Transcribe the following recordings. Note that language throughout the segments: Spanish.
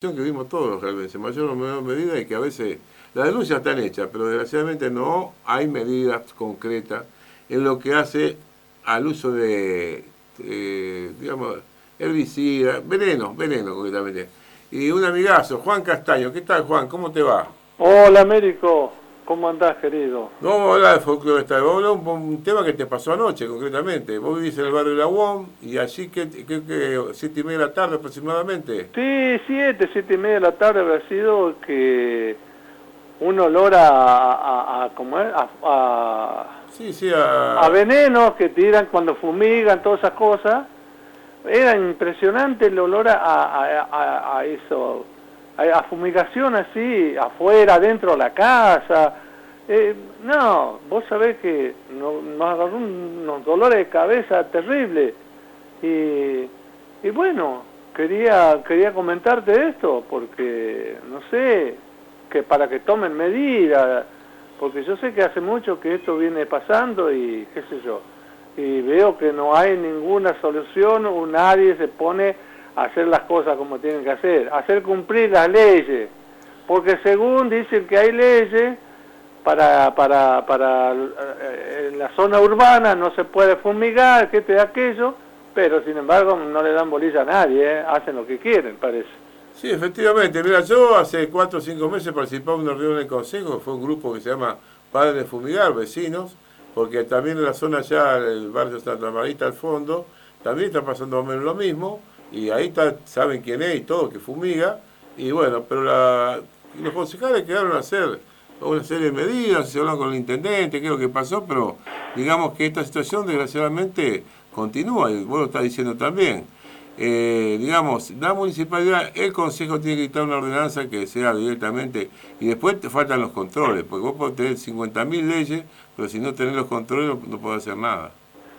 que vimos todos realmente, en mayor o menor medida, y que a veces las denuncias están hechas, pero desgraciadamente no hay medidas concretas en lo que hace al uso de, eh, digamos, herbicidas, veneno, veneno concretamente. Y un amigazo, Juan Castaño, ¿qué tal Juan? ¿Cómo te va? Hola Américo, ¿cómo andás querido? No vamos a hablar de folclore esta vez, vamos a hablar un, un, tema que te pasó anoche concretamente. Vos vivís en el barrio de La UOM y allí que, que, que siete y media de la tarde aproximadamente. Sí, siete, siete y media de la tarde habrá sido que un olor a, a, a ¿cómo es? A, a, sí, sí, a... a veneno que tiran cuando fumigan, todas esas cosas. Era impresionante el olor a, a, a eso, a, fumigación así, afuera, dentro de la casa. Eh, no, vos sabés que nos, nos agarró unos dolores de cabeza terribles. Y, y bueno, quería, quería comentarte esto, porque, no sé, que para que tomen medidas, porque yo sé que hace mucho que esto viene pasando y qué sé yo, y veo que no hay ninguna solución o nadie se pone a hacer las cosas como tienen que hacer, hacer cumplir las leyes, porque según dicen que hay leyes para, para, para eh, en la zona urbana no se puede fumigar, este aquello, pero sin embargo no le dan bolilla a nadie, ¿eh? hacen lo que quieren, parece. Sí, efectivamente. Mira, yo hace cuatro o cinco meses participaba en una reunión del Consejo, fue un grupo que se llama Padres de Fumigar, vecinos, porque también en la zona allá, el barrio Santa Marita al fondo, también está pasando más o menos lo mismo, y ahí está, saben quién es y todo, que fumiga, y bueno, pero la, los concejales quedaron a hacer una serie de medidas, se hablan con el intendente, qué es lo que pasó, pero digamos que esta situación desgraciadamente continúa, y vos lo estás diciendo también eh, digamos, la municipalidad, el consejo tiene que dictar una ordenanza que sea directamente, y después te faltan los controles, porque vos podés tener 50.000 leyes, pero si no tenés los controles no, no podés hacer nada.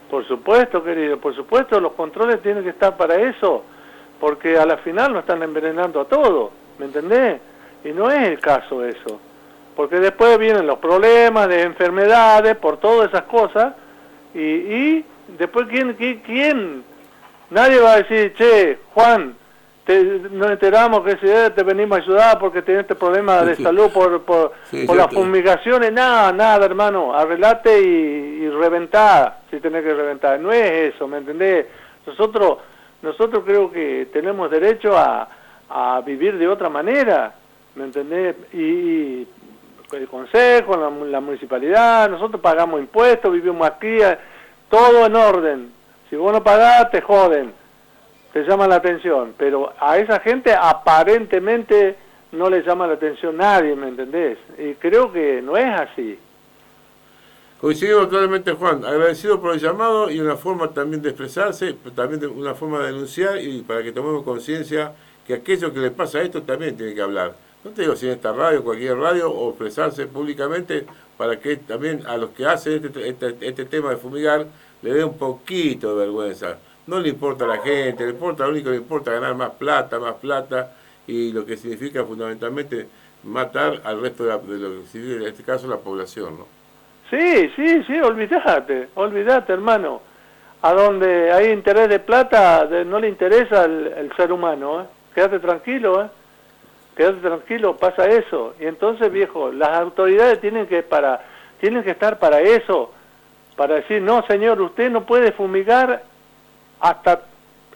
Por supuesto, querido, por supuesto, los controles tienen que estar para eso, porque a la final nos están envenenando a todos, ¿me entendés? Y no es el caso eso, porque después vienen los problemas de enfermedades, por todas esas cosas, y, y después, ¿quién, quién, quién Nadie va a decir, che, Juan, te, nos enteramos que si te venimos a ayudar porque tenés este problema de salud por, por, Sí, por las te- fumigaciones. Nada, nada, hermano. Arreglate y, y reventá si tenés que reventar. No es eso, ¿me entendés? Nosotros, nosotros creo que tenemos derecho a, a vivir de otra manera, ¿me entendés? Y, y el consejo, la, la municipalidad, nosotros pagamos impuestos, vivimos aquí, eh, todo en orden. Si vos no pagás, te joden, te llaman la atención. Pero a esa gente aparentemente no le llama la atención nadie, ¿me entendés? Y creo que no es así. Coincidimos totalmente, Juan. Agradecido por el llamado y una forma también de expresarse, también una forma de denunciar y para que tomemos conciencia que aquello que le pasa a esto también tiene que hablar. No te digo si en esta radio, cualquier radio, o expresarse públicamente para que también a los que hacen este, este, este tema de fumigar le dé un poquito de vergüenza. No le importa a la gente, le importa, lo único que le importa es ganar más plata, más plata, y lo que significa fundamentalmente matar al resto de, la, de lo que significa en este caso la población, ¿no? Sí, sí, sí, olvídate, olvídate, hermano. A donde hay interés de plata, no le interesa el, el ser humano, ¿eh? Quédate tranquilo, ¿eh? Quédate tranquilo, pasa eso. Y entonces, viejo, las autoridades tienen que para tienen que estar para eso, para decir, no, señor, usted no puede fumigar hasta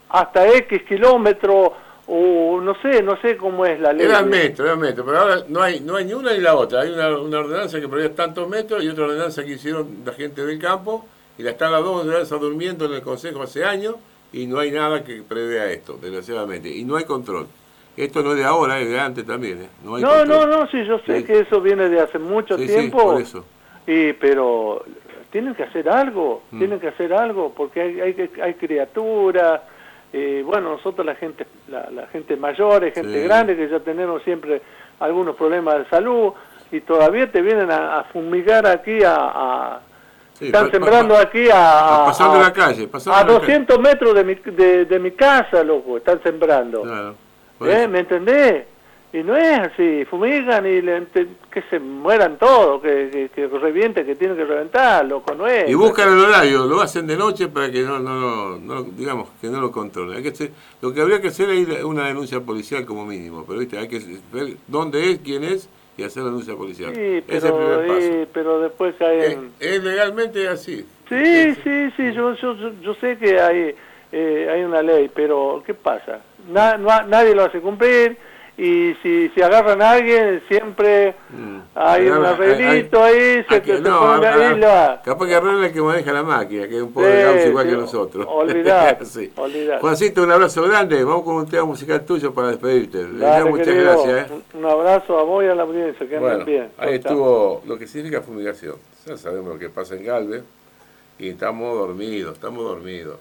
hasta X kilómetros o no sé, no sé cómo es la ley. Era el metro, era metro, pero ahora no hay, no hay ni una ni la otra. Hay una, ordenanza que prevé tantos metros y otra ordenanza que hicieron la gente del campo y la están las dos ordenanzas durmiendo en el Consejo hace años y no hay nada que prevea esto, desgraciadamente. Y no hay control. Esto no es de ahora, es de antes también. ¿eh? No, hay No, no, sí, yo sé Sí. que eso viene de hace mucho Sí, sí, tiempo. por eso. Y, pero tienen que hacer algo, Mm. tienen que hacer algo, porque hay, hay, hay criaturas, eh, bueno, nosotros la gente, la, la gente mayor, gente grande, que ya tenemos siempre algunos problemas de salud, y todavía te vienen a, a fumigar aquí a... a- Sí, están pa- sembrando pa- aquí a... a- pasando a- la calle, pasando a la calle. 200 metros de mi, de, de mi casa, loco, están sembrando. Claro, ¿Eh? ¿Me entendés? Y no es así, fumigan y le, que se mueran todos, que, que, que, reviente, que tienen que reventar, loco, no es. Y buscan el horario, lo hacen de noche para que no, no, no, digamos, que no lo controlen. Hay que lo que habría que hacer es una denuncia policial como mínimo, pero viste, hay que ver dónde es, quién es y hacer la denuncia policial. Sí, pero, pero después caen... Es, legalmente así. Sí, sí, sí, yo, yo, yo sé que hay, eh, hay una ley, pero ¿qué pasa? Na, no, nadie lo hace cumplir y si, si agarran a alguien siempre mm. hay un arreglito ahí, se, te, no, ahí Capaz que arreglan el que maneja la máquina, que es un poco de igual que nosotros. Olvidar, sí. Juancito, un abrazo grande, vamos con un tema musical tuyo para despedirte. muchas gracias. ¿eh? Un abrazo a vos y a la audiencia, que anden bien. Ahí estuvo lo que significa fumigación. Ya sabemos lo que pasa en Galvez y estamos dormidos, estamos dormidos.